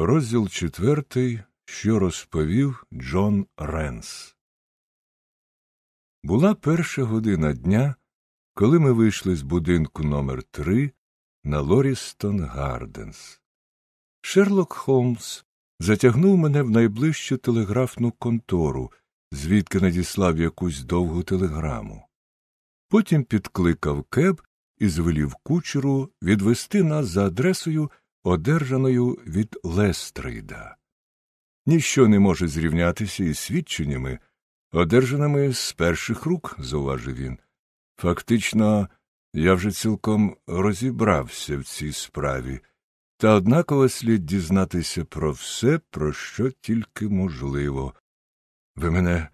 Розділ четвертий, що розповів Джон Ренс. Була перша година дня, коли ми вийшли з будинку номер 3 на Лорістон Гарденс. Шерлок Холмс затягнув мене в найближчу телеграфну контору, звідки надіслав якусь довгу телеграму. Потім підкликав кеб і звелів кучеру відвести нас за адресою, одержаною від Лестрейда. Ніщо не може зрівнятися із свідченнями, одержаними з перших рук, зауважив він. Фактично, я вже цілком розібрався в цій справі, та однаково слід дізнатися про все, про що тільки можливо. Ви мене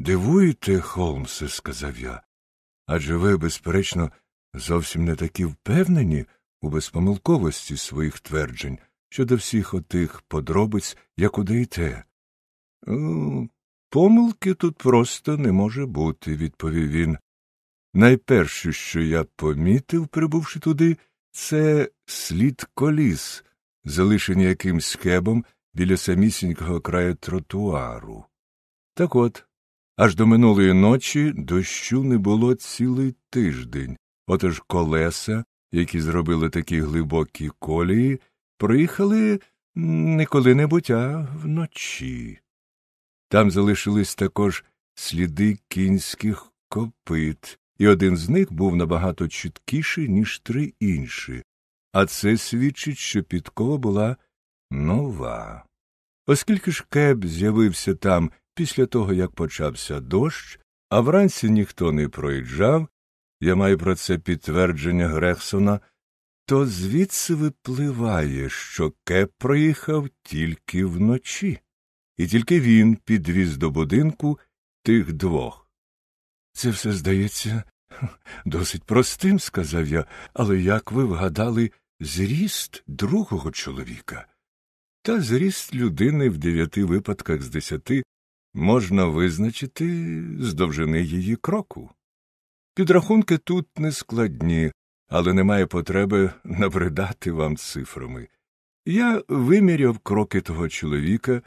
дивуєте, Холмсе, сказав я, адже ви, безперечно, зовсім не такі впевнені у безпомилковості своїх тверджень щодо всіх отих подробиць, як удаєте. Помилки тут просто не може бути, відповів він. Найперше, що я помітив, прибувши туди, це слід коліс, залишені якимсь хебом біля самісінького краю тротуару. Так от, аж до минулої ночі дощу не було цілий тиждень, отож колеса, які зробили такі глибокі колії, проїхали не коли-небудь, а вночі. Там залишились також сліди кінських копит, і один з них був набагато чіткіший, ніж три інші, а це свідчить, що підкова була нова. Оскільки ж кеб з'явився там після того, як почався дощ, а вранці ніхто не проїжджав, я маю про це підтвердження Грехсона, то звідси випливає, що кеп проїхав тільки вночі, і тільки він підвіз до будинку тих двох. Це все здається досить простим, сказав я, але як ви вгадали зріст другого чоловіка? Та зріст людини в дев'яти випадках з десяти можна визначити з довжини її кроку. Підрахунки тут не складні, але немає потреби набридати вам цифрами. Я виміряв кроки того чоловіка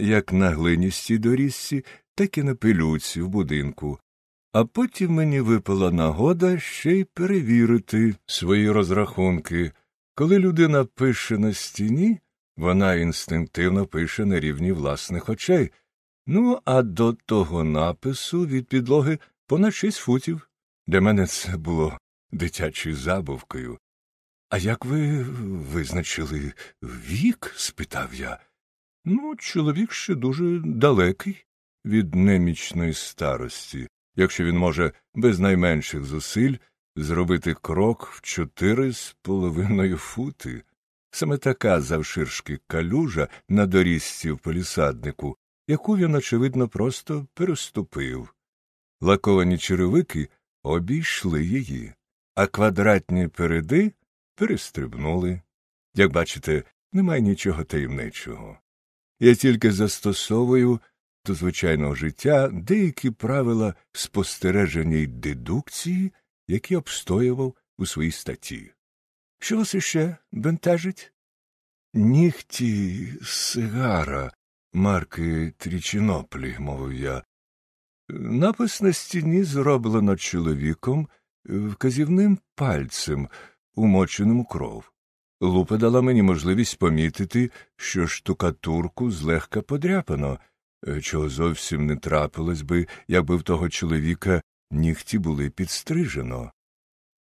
як на глиністій доріжці, так і на пилюці в будинку, а потім мені випала нагода ще й перевірити свої розрахунки. Коли людина пише на стіні, вона інстинктивно пише на рівні власних очей. Ну, а до того напису від підлоги понад шість футів. Для мене це було дитячою забавкою. А як ви визначили вік? спитав я. Ну, чоловік ще дуже далекий від немічної старості, якщо він може без найменших зусиль зробити крок в чотири з половиною фути. Саме така завширшки калюжа на доріжці в полісаднику, яку він, очевидно, просто переступив. Лаковані черевики обійшли її, а квадратні переди перестрибнули. Як бачите, немає нічого таємничого. Я тільки застосовую до звичайного життя деякі правила спостереження й дедукції, які обстоював у своїй статті. Що вас іще бентежить? Нігті сигара марки Трічіноплі, мовив я. Напис на стіні зроблено чоловіком вказівним пальцем, умоченим у кров. Лупа дала мені можливість помітити, що штукатурку злегка подряпано, чого зовсім не трапилось би, якби в того чоловіка нігті були підстрижено.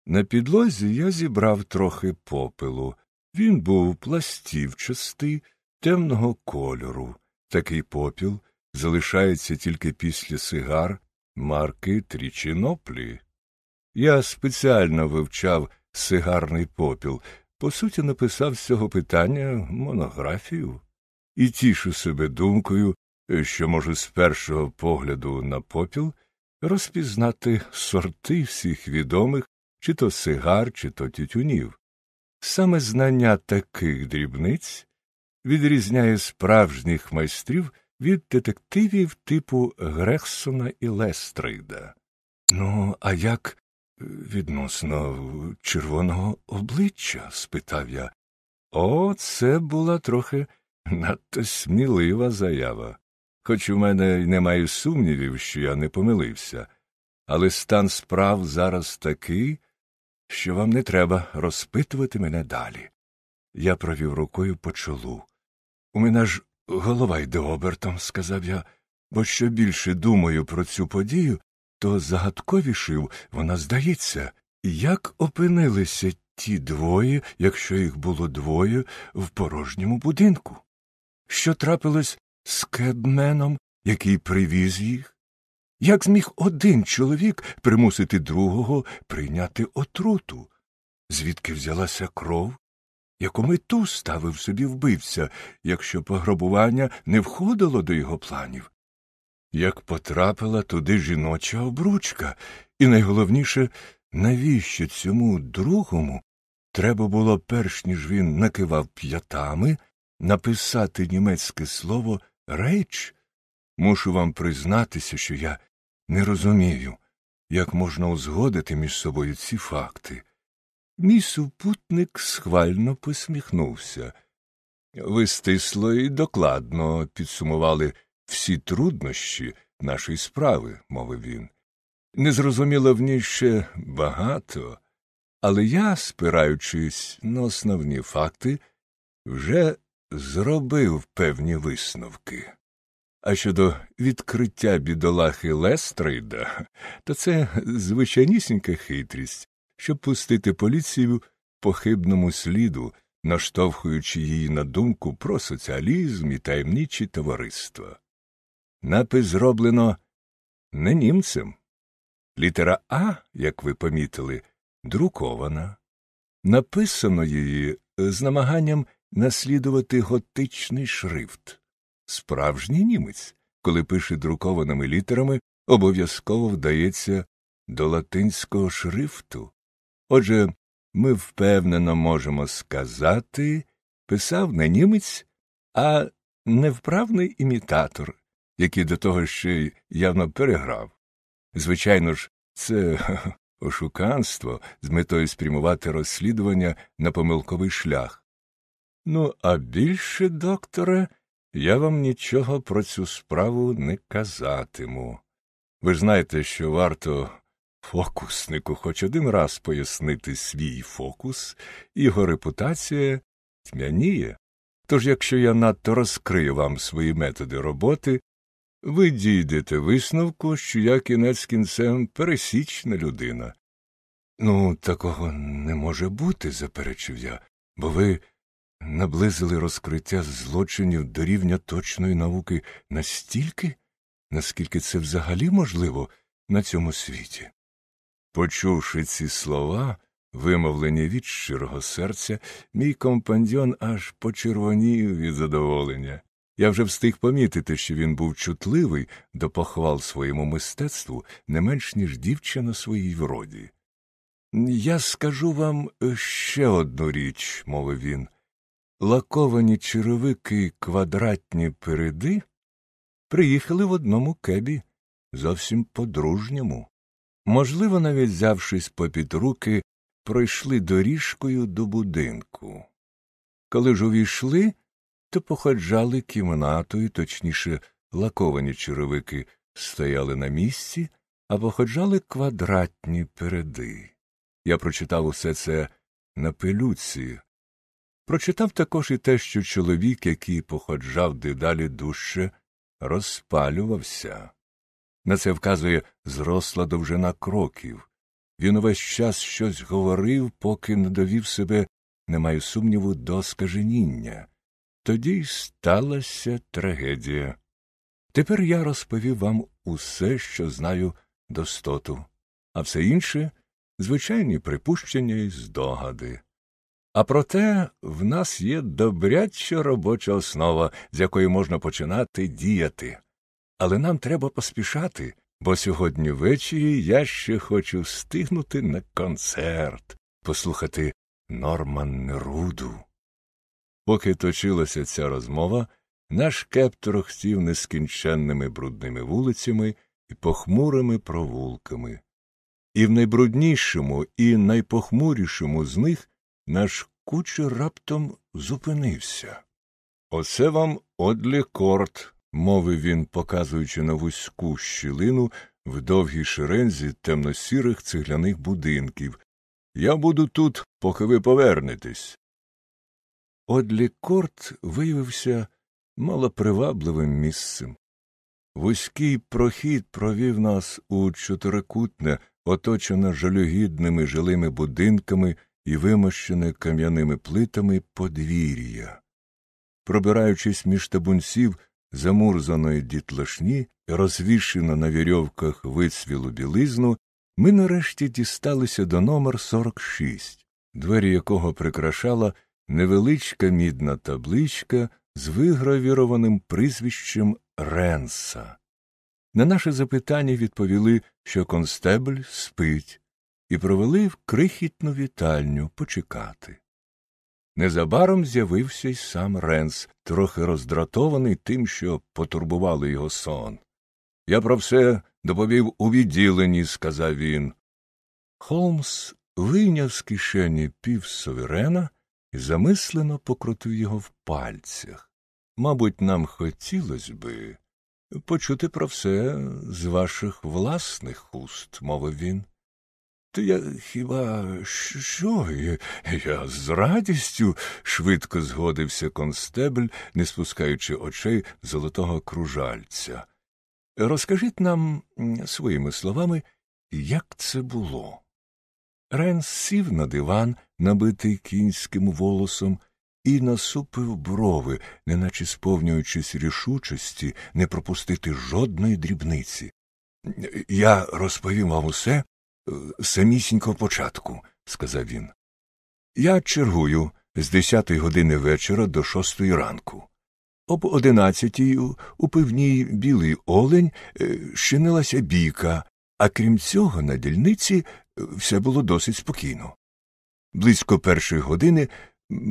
На підлозі я зібрав трохи попелу. Він був пластівчастий, темного кольору. Такий попіл залишається тільки після сигар марки Трічіноплі. Я спеціально вивчав сигарний попіл, по суті, написав з цього питання монографію і тішу себе думкою, що можу з першого погляду на попіл розпізнати сорти всіх відомих чи то сигар, чи то тютюнів. Саме знання таких дрібниць відрізняє справжніх майстрів від детективів типу Грехсона і Лестрейда. Ну, а як відносно червоного обличчя? спитав я. О, це була трохи Надто смілива заява. Хоч у мене й немає сумнівів, що я не помилився, але стан справ зараз такий, що вам не треба розпитувати мене далі. Я провів рукою по чолу. У мене ж голова йде обертом, сказав я, бо що більше думаю про цю подію, то загадковішив вона здається, як опинилися ті двоє, якщо їх було двоє, в порожньому будинку. Що трапилось з кебменом, який привіз їх? Як зміг один чоловік примусити другого прийняти отруту? Звідки взялася кров? Яку мету ставив собі вбивця, якщо пограбування не входило до його планів? Як потрапила туди жіноча обручка, і найголовніше, навіщо цьому другому треба було, перш ніж він накивав п'ятами, написати німецьке слово рейч? Мушу вам признатися, що я не розумію, як можна узгодити між собою ці факти. Мій супутник схвально посміхнувся. Ви стисло і докладно підсумували всі труднощі нашої справи, мовив він. Незрозуміло в ній ще багато, але я, спираючись на основні факти, вже зробив певні висновки. А щодо відкриття бідолахи Лестрейда, то це звичайнісінька хитрість, щоб пустити поліцію по хибному сліду, наштовхуючи її на думку про соціалізм і таємничі товариства. Напис зроблено не німцем. Літера А, як ви помітили, друкована. Написано її з намаганням наслідувати готичний шрифт. Справжній німець, коли пише друкованими літерами, обов'язково вдається до латинського шрифту. Отже, ми впевнено можемо сказати писав не німець, а невправний імітатор, який до того ще й явно переграв. Звичайно ж, це ошуканство з метою спрямувати розслідування на помилковий шлях. Ну, а більше, докторе, я вам нічого про цю справу не казатиму. Ви ж знаєте, що варто фокуснику хоч один раз пояснити свій фокус, його репутація тьмяніє. Тож, якщо я надто розкрию вам свої методи роботи, ви дійдете висновку, що я кінець кінцем пересічна людина. Ну, такого не може бути, заперечив я, бо ви наблизили розкриття злочинів до рівня точної науки настільки, наскільки це взагалі можливо на цьому світі. Почувши ці слова, вимовлені від щирого серця, мій компаньон аж почервонів від задоволення. Я вже встиг помітити, що він був чутливий до похвал своєму мистецтву не менш ніж дівчина своїй вроді. Я скажу вам ще одну річ, мовив він. Лаковані черевики квадратні переди приїхали в одному кебі, зовсім по-дружньому. Можливо, навіть взявшись попід руки, пройшли доріжкою до будинку. Коли ж увійшли, то походжали кімнатою, точніше, лаковані черевики стояли на місці, а походжали квадратні переди. Я прочитав усе це на пилюці. Прочитав також і те, що чоловік, який походжав дедалі дужче, розпалювався. На це вказує зросла довжина кроків. Він увесь час щось говорив, поки не довів себе, не маю сумніву, до скаженіння. Тоді й сталася трагедія. Тепер я розповів вам усе, що знаю достоту, а все інше звичайні припущення і здогади. А проте в нас є добряча робоча основа, з якої можна починати діяти. Але нам треба поспішати, бо сьогодні ввечері я ще хочу встигнути на концерт, послухати Норман Неруду. Поки точилася ця розмова, наш кеп трохтів нескінченними брудними вулицями і похмурими провулками. І в найбруднішому і найпохмурішому з них наш кучер раптом зупинився. Оце вам одлі корт, мовив він, показуючи на вузьку щілину в довгій шерензі темно-сірих цегляних будинків. Я буду тут, поки ви повернетесь. Одлі корт виявився малопривабливим місцем. Вузький прохід провів нас у чотирикутне, оточене жалюгідними жилими будинками і вимощене кам'яними плитами подвір'я. Пробираючись між табунців замурзаної дітлашні, розвішено на вірьовках вицвілу білизну, ми нарешті дісталися до номер 46, двері якого прикрашала невеличка мідна табличка з вигравірованим прізвищем Ренса. На наше запитання відповіли, що констебль спить, і провели в крихітну вітальню почекати. Незабаром з'явився й сам Ренс, трохи роздратований тим, що потурбували його сон. Я про все доповів у відділенні, сказав він. Холмс вийняв з кишені півсовірена і замислено покрутив його в пальцях. Мабуть, нам хотілося би почути про все з ваших власних уст, мовив він. То я хіба що? Я з радістю швидко згодився констебль, не спускаючи очей золотого кружальця. Розкажіть нам своїми словами, як це було. Ренс сів на диван, набитий кінським волосом, і насупив брови, неначе сповнюючись рішучості не пропустити жодної дрібниці. Я розповім вам усе самісінького початку, сказав він. Я чергую з десятої години вечора до шостої ранку. Об одинадцятій у пивній білий олень щинилася бійка, а крім цього, на дільниці все було досить спокійно. Близько першої години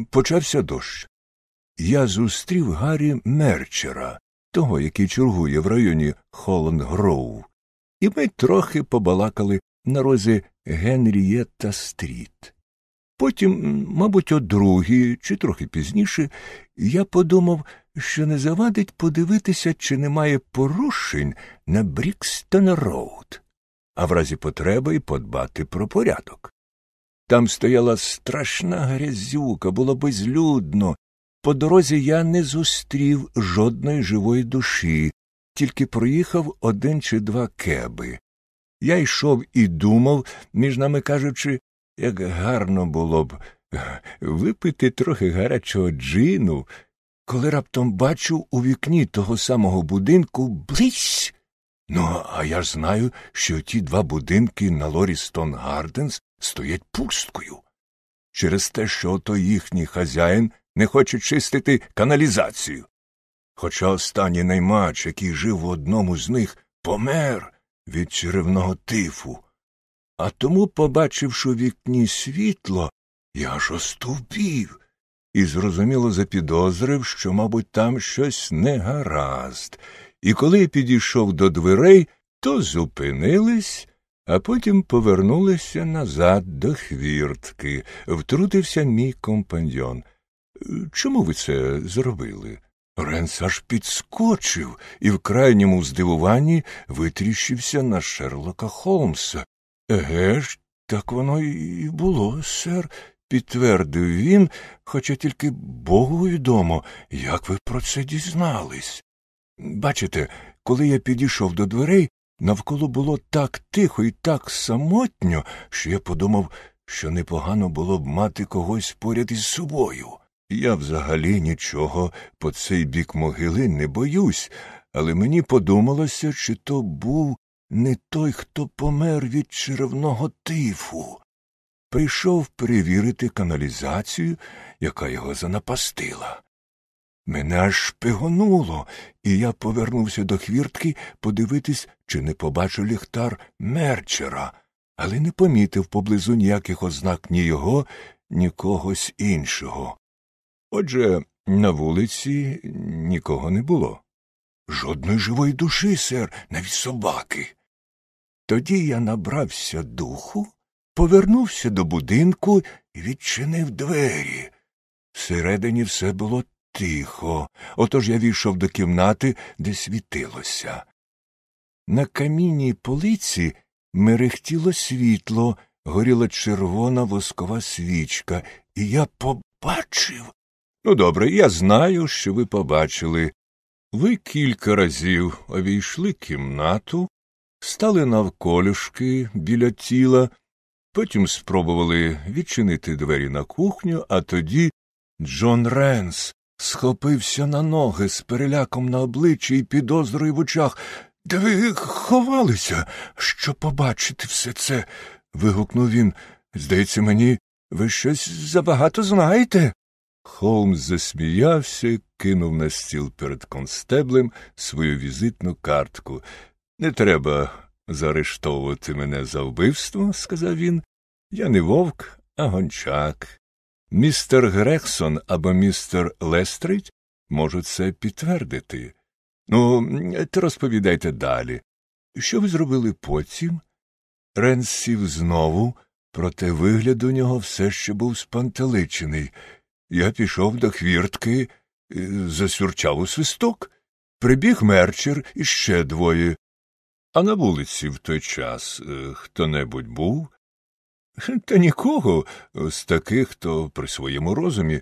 почався дощ. Я зустрів Гаррі Мерчера, того, який чергує в районі Холланд Гроув, і ми трохи побалакали на розі Генрієта Стріт. Потім, мабуть, о другій чи трохи пізніше, я подумав, що не завадить подивитися, чи немає порушень на Брікстон Роуд, а в разі потреби й подбати про порядок. Там стояла страшна грязюка, було безлюдно. По дорозі я не зустрів жодної живої душі, тільки проїхав один чи два кеби. Я йшов і думав, між нами кажучи, як гарно було б випити трохи гарячого джину, коли раптом бачу у вікні того самого будинку блись. Ну, а я ж знаю, що ті два будинки на Лорістон Гарденс стоять пусткою. Через те, що ото їхній хазяїн не хоче чистити каналізацію. Хоча останній наймач, який жив в одному з них, помер від черевного тифу. А тому, побачивши у вікні світло, я ж остовпів і зрозуміло запідозрив, що, мабуть, там щось негаразд. І коли підійшов до дверей, то зупинились а потім повернулися назад до хвіртки, втрутився мій компаньон. Чому ви це зробили? Ренс аж підскочив і в крайньому здивуванні витріщився на Шерлока Холмса. Еге ж, так воно і було, сер, підтвердив він, хоча тільки Богу відомо, як ви про це дізнались. Бачите, коли я підійшов до дверей, Навколо було так тихо і так самотньо, що я подумав, що непогано було б мати когось поряд із собою. Я взагалі нічого по цей бік могили не боюсь, але мені подумалося, чи то був не той, хто помер від черевного тифу. Прийшов перевірити каналізацію, яка його занапастила. Мене аж шпигонуло, і я повернувся до хвіртки подивитись, чи не побачу ліхтар мерчера, але не помітив поблизу ніяких ознак ні його, ні когось іншого. Отже, на вулиці нікого не було. Жодної живої душі, сер, навіть собаки. Тоді я набрався духу, повернувся до будинку і відчинив двері. Всередині все було тихо. Отож я війшов до кімнати, де світилося. На камінній полиці мерехтіло світло, горіла червона воскова свічка, і я побачив. Ну, добре, я знаю, що ви побачили. Ви кілька разів обійшли кімнату, стали навколішки біля тіла, потім спробували відчинити двері на кухню, а тоді Джон Ренс схопився на ноги з переляком на обличчі і підозрою в очах. Де ви ховалися, щоб побачити все це? вигукнув він. Здається мені, ви щось забагато знаєте. Холмс засміявся і кинув на стіл перед констеблем свою візитну картку. Не треба заарештовувати мене за вбивство, сказав він. Я не вовк, а гончак. Містер Грексон або містер Лестрейд можуть це підтвердити. Ну, то розповідайте далі. Що ви зробили потім? Ренс сів знову, проте вигляд у нього все ще був спантеличений. Я пішов до хвіртки, засюрчав у свисток. Прибіг мерчер і ще двоє. А на вулиці в той час е, хто небудь був? Та нікого з таких, хто при своєму розумі,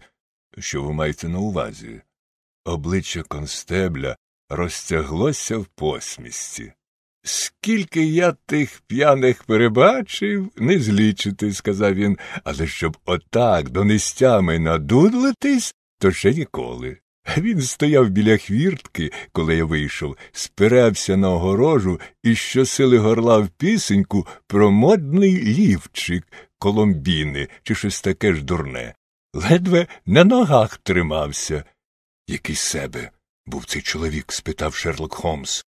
що ви маєте на увазі. Обличчя констебля розтяглося в посмісті. Скільки я тих п'яних перебачив, не злічити, сказав він, але щоб отак донестями надудлитись, то ще ніколи. Він стояв біля хвіртки, коли я вийшов, спирався на огорожу і щосили горлав пісеньку про модний лівчик коломбіни чи щось таке ж дурне. Ледве на ногах тримався. Який себе був цей чоловік? спитав Шерлок Холмс.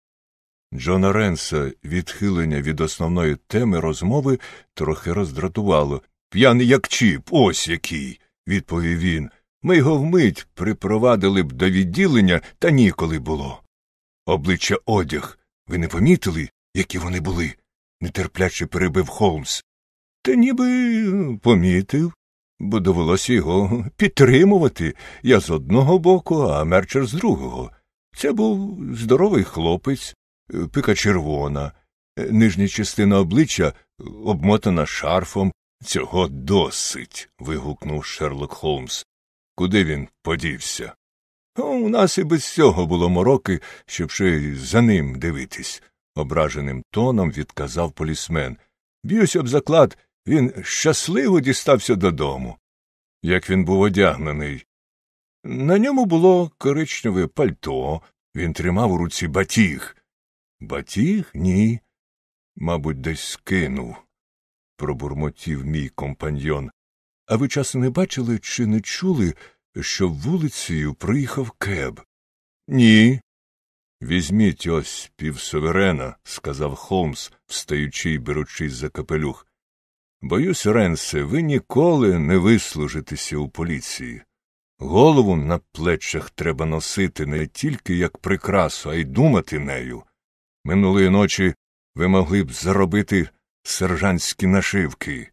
Джона Ренса відхилення від основної теми розмови трохи роздратувало. П'яний як чіп, ось який, відповів він. Ми його вмить припровадили б до відділення, та ніколи було. Обличчя одяг. Ви не помітили, які вони були? нетерпляче перебив Холмс. Та ніби помітив, бо довелося його підтримувати. Я з одного боку, а мерчер з другого. Це був здоровий хлопець, пика червона, нижня частина обличчя обмотана шарфом. Цього досить. вигукнув Шерлок Холмс. Куди він подівся? У нас і без цього було мороки, щоб ще й за ним дивитись, ображеним тоном відказав полісмен. Б'юсь об заклад, він щасливо дістався додому. Як він був одягнений. На ньому було коричневе пальто, він тримав у руці батіг. Батіг? Ні. Мабуть, десь скинув, пробурмотів мій компаньйон. А ви часом не бачили чи не чули, що вулицею приїхав кеб? Ні. Візьміть ось півсуверена, сказав Холмс, встаючи й беручись за капелюх. Боюсь, Ренсе, ви ніколи не вислужитеся у поліції. Голову на плечах треба носити не тільки як прикрасу, а й думати нею. Минулої ночі ви могли б заробити сержантські нашивки.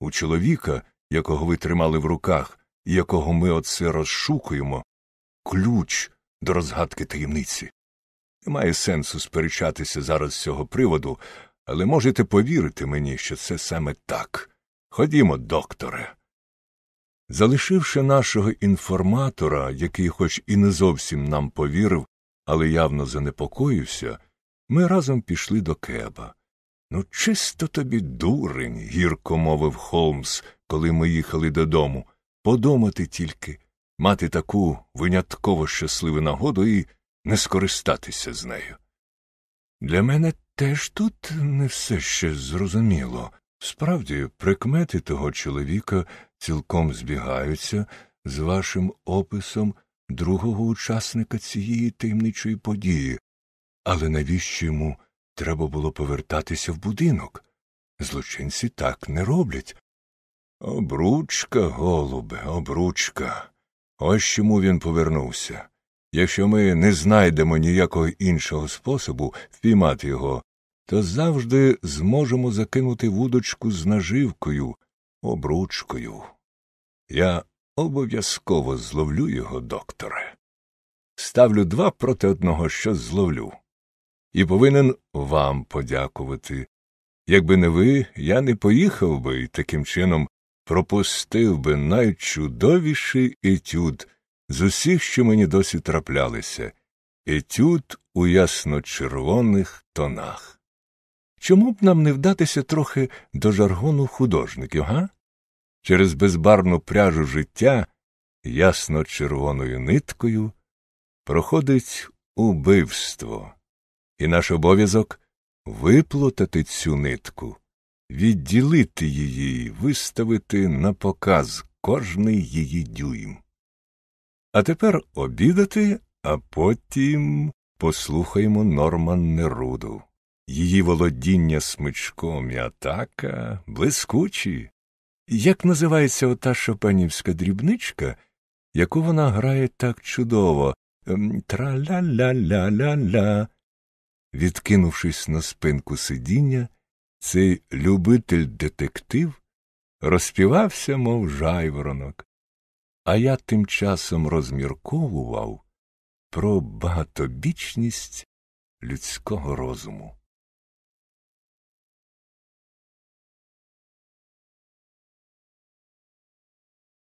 У чоловіка, якого ви тримали в руках, і якого ми оце розшукуємо, ключ до розгадки таємниці. Немає сенсу сперечатися зараз з цього приводу, але можете повірити мені, що це саме так. Ходімо, докторе. Залишивши нашого інформатора, який хоч і не зовсім нам повірив, але явно занепокоївся, ми разом пішли до кеба. Ну, чисто тобі дурень, гірко мовив Холмс, коли ми їхали додому. Подумати тільки, мати таку винятково щасливу нагоду і не скористатися з нею. Для мене теж тут не все ще зрозуміло. Справді, прикмети того чоловіка цілком збігаються з вашим описом другого учасника цієї таємничої події, але навіщо йому треба було повертатися в будинок? Злочинці так не роблять. Обручка, голубе, обручка. Ось чому він повернувся. Якщо ми не знайдемо ніякого іншого способу впіймати його, то завжди зможемо закинути вудочку з наживкою, обручкою. Я Обов'язково зловлю його, докторе. Ставлю два проти одного, що зловлю. І повинен вам подякувати. Якби не ви, я не поїхав би і таким чином пропустив би найчудовіший етюд з усіх, що мені досі траплялися, етюд у ясно-червоних тонах. Чому б нам не вдатися трохи до жаргону художників, га? Через безбарну пряжу життя ясно червоною ниткою проходить убивство, і наш обов'язок виплутати цю нитку, відділити її, виставити на показ кожний її дюйм. А тепер обідати, а потім послухаємо Норман Неруду. Її володіння смичком і атака блискучі. Як називається ота шопенівська дрібничка, яку вона грає так чудово ем, тра-ля-ля-ля-ля-ля. Відкинувшись на спинку сидіння, цей любитель детектив розпівався, мов жайворонок, а я тим часом розмірковував про багатобічність людського розуму.